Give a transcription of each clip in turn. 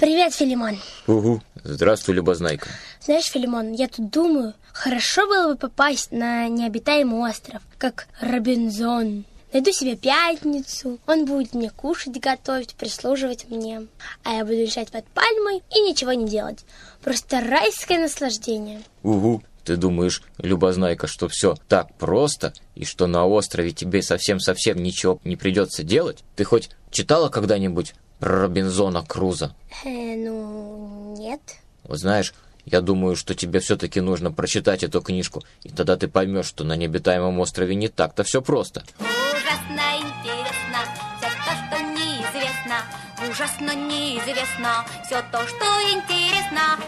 Привет, Филимон. Угу. Здравствуй, Любознайка. Знаешь, Филимон, я тут думаю, хорошо было бы попасть на необитаемый остров, как Робинзон. Найду себе пятницу, он будет мне кушать готовить, прислуживать мне. А я буду лежать под пальмой и ничего не делать. Просто райское наслаждение. Угу. Ты думаешь, Любознайка, что все так просто, и что на острове тебе совсем-совсем ничего не придется делать? Ты хоть читала когда-нибудь Робинзона Круза? Э, ну, нет. Вот знаешь, я думаю, что тебе все-таки нужно прочитать эту книжку, и тогда ты поймешь, что на необитаемом острове не так-то все просто. Ужасно интересно все то, что неизвестно. Ужасно неизвестно все то, что интересно.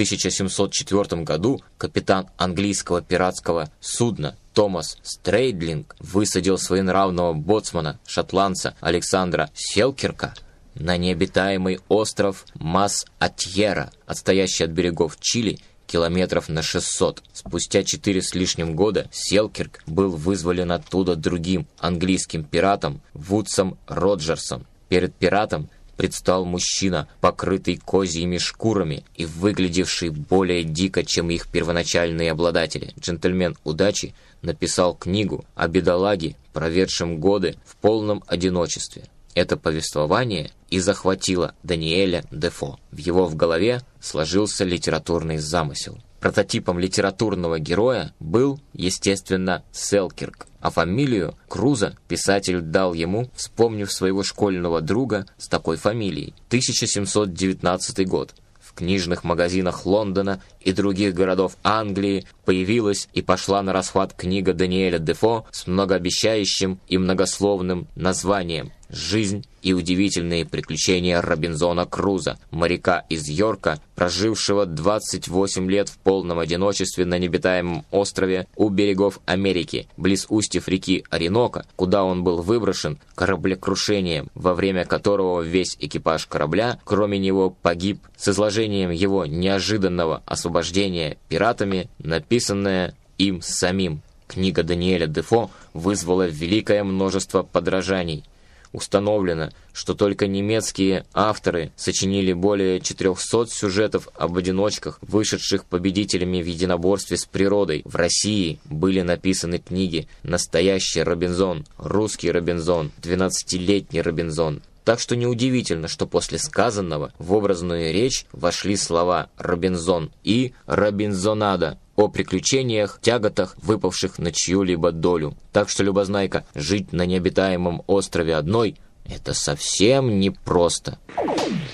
1704 году капитан английского пиратского судна Томас Стрейдлинг высадил своенравного боцмана, шотландца Александра Селкирка на необитаемый остров Мас-Атьера, отстоящий от берегов Чили километров на 600. Спустя четыре с лишним года Селкирк был вызволен оттуда другим английским пиратом Вудсом Роджерсом. Перед пиратом предстал мужчина, покрытый козьими шкурами и выглядевший более дико, чем их первоначальные обладатели. Джентльмен удачи написал книгу о бедолаге, проведшем годы в полном одиночестве. Это повествование и захватило Даниэля Дефо. В его в голове сложился литературный замысел. Прототипом литературного героя был, естественно, Селкирк, а фамилию Круза писатель дал ему, вспомнив своего школьного друга с такой фамилией. 1719 год. В книжных магазинах Лондона и других городов Англии появилась и пошла на расхват книга Даниэля Дефо с многообещающим и многословным названием «Жизнь и удивительные приключения Робинзона Круза, моряка из Йорка, прожившего 28 лет в полном одиночестве на необитаемом острове у берегов Америки, близ устьев реки Оренока, куда он был выброшен кораблекрушением, во время которого весь экипаж корабля, кроме него, погиб, с изложением его неожиданного освобождения пиратами, написанное им самим. Книга Даниэля Дефо вызвала великое множество подражаний. Установлено, что только немецкие авторы сочинили более 400 сюжетов об одиночках, вышедших победителями в единоборстве с природой. В России были написаны книги «Настоящий Робинзон», «Русский Робинзон», «12-летний Робинзон». Так что неудивительно, что после сказанного в образную речь вошли слова «Робинзон» и «Робинзонада», о приключениях, тяготах, выпавших на чью-либо долю. Так что, Любознайка, жить на необитаемом острове одной – это совсем непросто. В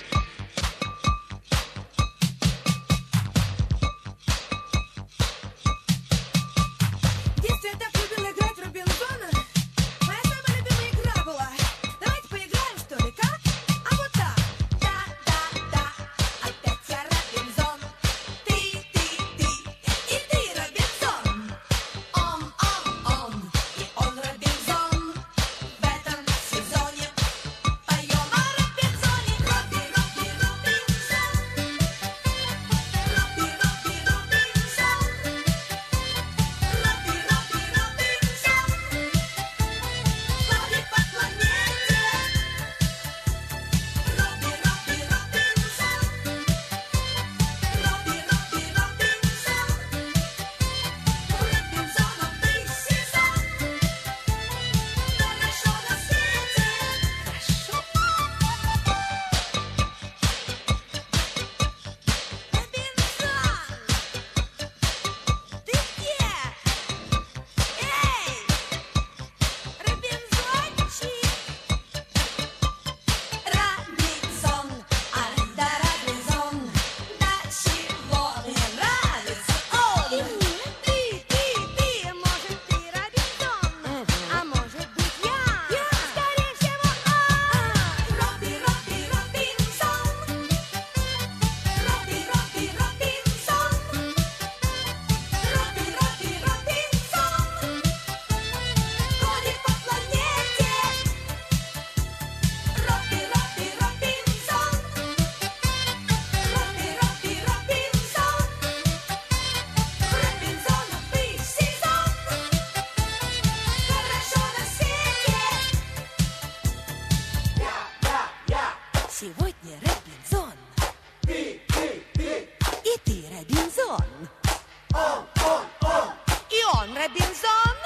Сегодня Робинзон. Ты, ты, ты. И ты Робинзон. Он, он, он. И он Робинзон.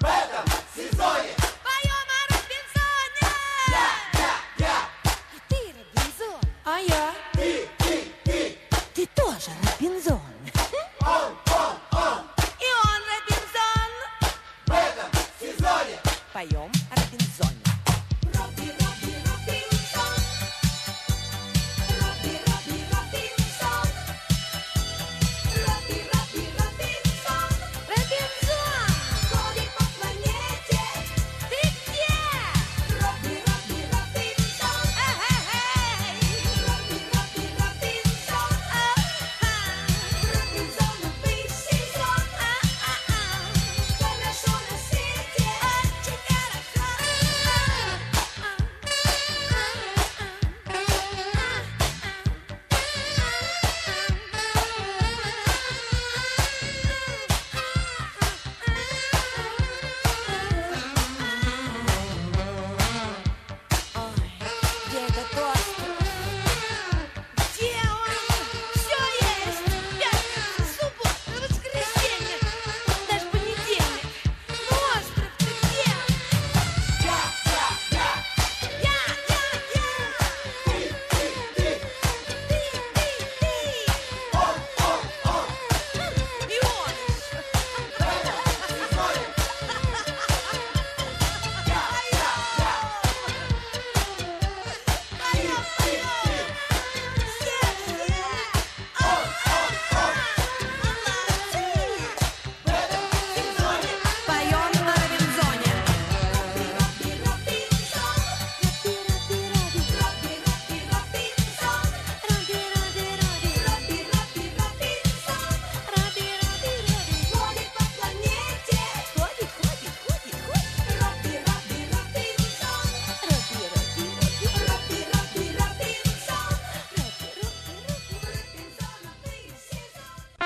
В этом сезоне